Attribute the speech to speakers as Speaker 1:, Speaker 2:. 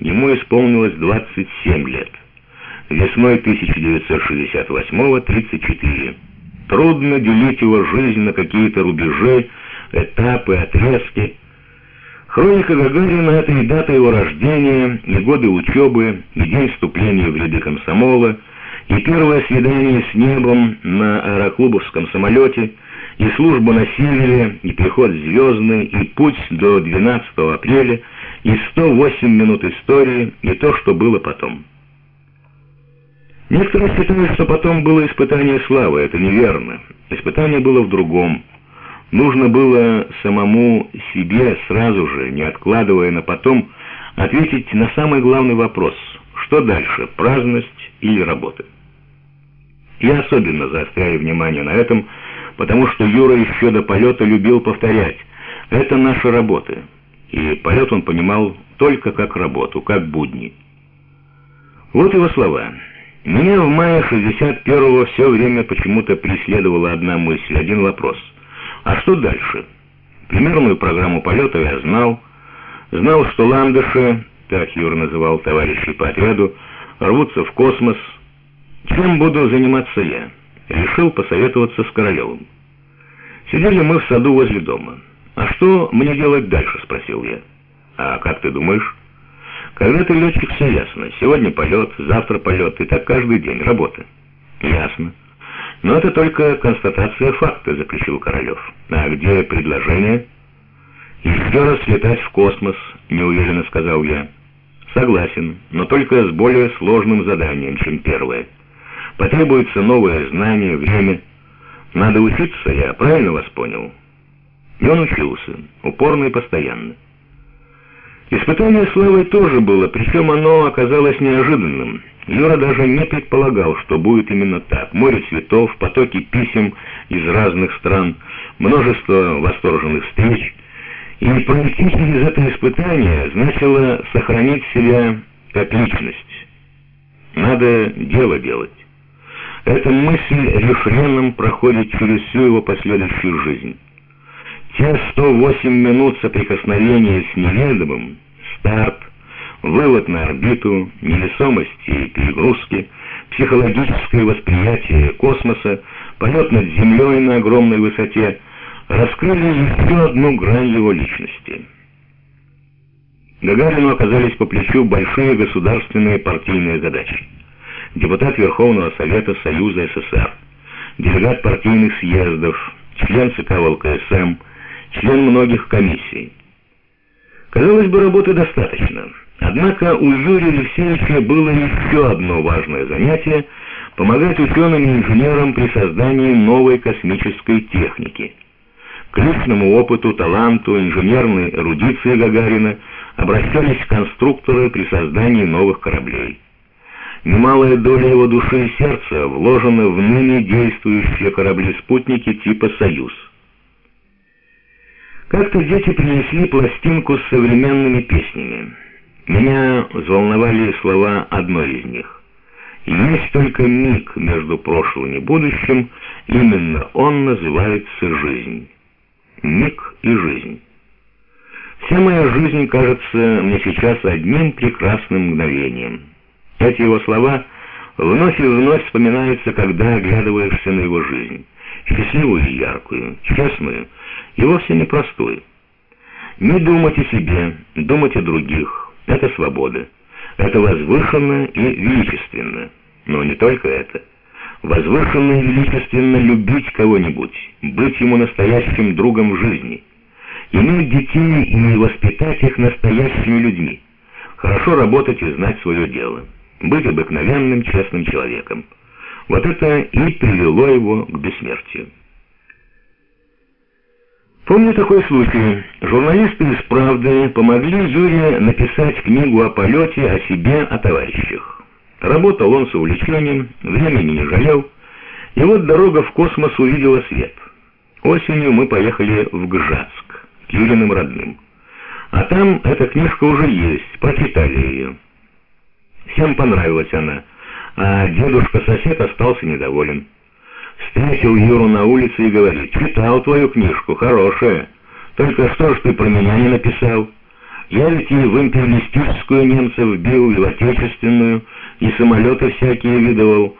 Speaker 1: ему исполнилось 27 лет. Весной 1968-го 34. Трудно делить его жизнь на какие-то рубежи, этапы, отрезки. Хроника Гагарина — это и дата его рождения, и годы учебы, и день вступления в ряды комсомола, и первое свидание с небом на аэроклубовском самолете, и служба на севере, и приход звездный, и путь до 12 апреля, и 108 минут истории, и то, что было потом. Некоторые считают, что потом было испытание славы. Это неверно. Испытание было в другом. Нужно было самому себе сразу же, не откладывая на потом, ответить на самый главный вопрос. Что дальше, праздность или работа? Я особенно заостряю внимание на этом, потому что Юра еще до полета любил повторять. Это наша работа. И полет он понимал только как работу, как будни. Вот его слова. Меня в мае 61-го все время почему-то преследовала одна мысль, один вопрос. А что дальше? Примерную программу полета я знал. Знал, что ландыши, так Юра называл товарищей по отряду, рвутся в космос. Чем буду заниматься я? Решил посоветоваться с Королевым. Сидели мы в саду возле дома. «А что мне делать дальше?» — спросил я. «А как ты думаешь?» Когда ты летчик, все ясно. Сегодня полет, завтра полет, и так каждый день. Работа. Ясно. Но это только констатация факта, заключил Королев. А где предложение? Еще раз летать в космос, неуверенно сказал я. Согласен, но только с более сложным заданием, чем первое. Потребуется новое знание, время. Надо учиться, я правильно вас понял? И он учился, упорно и постоянно. Испытание славой тоже было, причем оно оказалось неожиданным. Юра даже не предполагал, что будет именно так. Море цветов, потоки писем из разных стран, множество восторженных встреч. И пройти через это испытание значило сохранить себя как личность. Надо дело делать. Эта мысль рефреном проходит через всю его последующую жизнь. Те 108 минут соприкосновения с неведомым, старт, вывод на орбиту, невесомости и перегрузки, психологическое восприятие космоса, полет над Землей на огромной высоте. Раскрыли еще одну грань его личности. Гагарину оказались по плечу большие государственные партийные задачи. Депутат Верховного Совета Союза СССР, делегат партийных съездов, член ЦК ВЛКСМ, член многих комиссий. Казалось бы, работы достаточно. Однако у Юрия Алексеевича было еще одно важное занятие – помогать ученым и инженерам при создании новой космической техники. К личному опыту, таланту, инженерной эрудиции Гагарина обращались конструкторы при создании новых кораблей. Немалая доля его души и сердца вложена в ныне действующие корабли-спутники типа «Союз». Как-то дети принесли пластинку с современными песнями. Меня взволновали слова одной из них. «Есть только миг между прошлым и будущим, именно он называется жизнь». Миг и жизнь. Вся моя жизнь кажется мне сейчас одним прекрасным мгновением. Эти его слова вновь и вновь вспоминаются, когда оглядываешься на его жизнь. Счастливую и яркую, честную, и вовсе непростой. Не думать о себе, думать о других — это свобода. Это возвышенно и величественно. Но не только это. Возвышенно и величественно любить кого-нибудь, быть ему настоящим другом в жизни. Иметь детей и воспитать их настоящими людьми. Хорошо работать и знать свое дело. Быть обыкновенным, честным человеком. Вот это и привело его к бессмертию. Помню такой случай. Журналисты из «Правды» помогли Юре написать книгу о полете, о себе, о товарищах. Работал он с увлечением, времени не жалел. И вот дорога в космос увидела свет. Осенью мы поехали в Гжатск, к Юриным родным. А там эта книжка уже есть, прочитали ее. Всем понравилась она, а дедушка-сосед остался недоволен. Встретил Юру на улице и говорит, читал твою книжку, хорошая. Только что ж ты про меня не написал? Я ведь и в империалистическую немцев бил, и в отечественную, и самолеты всякие видывал,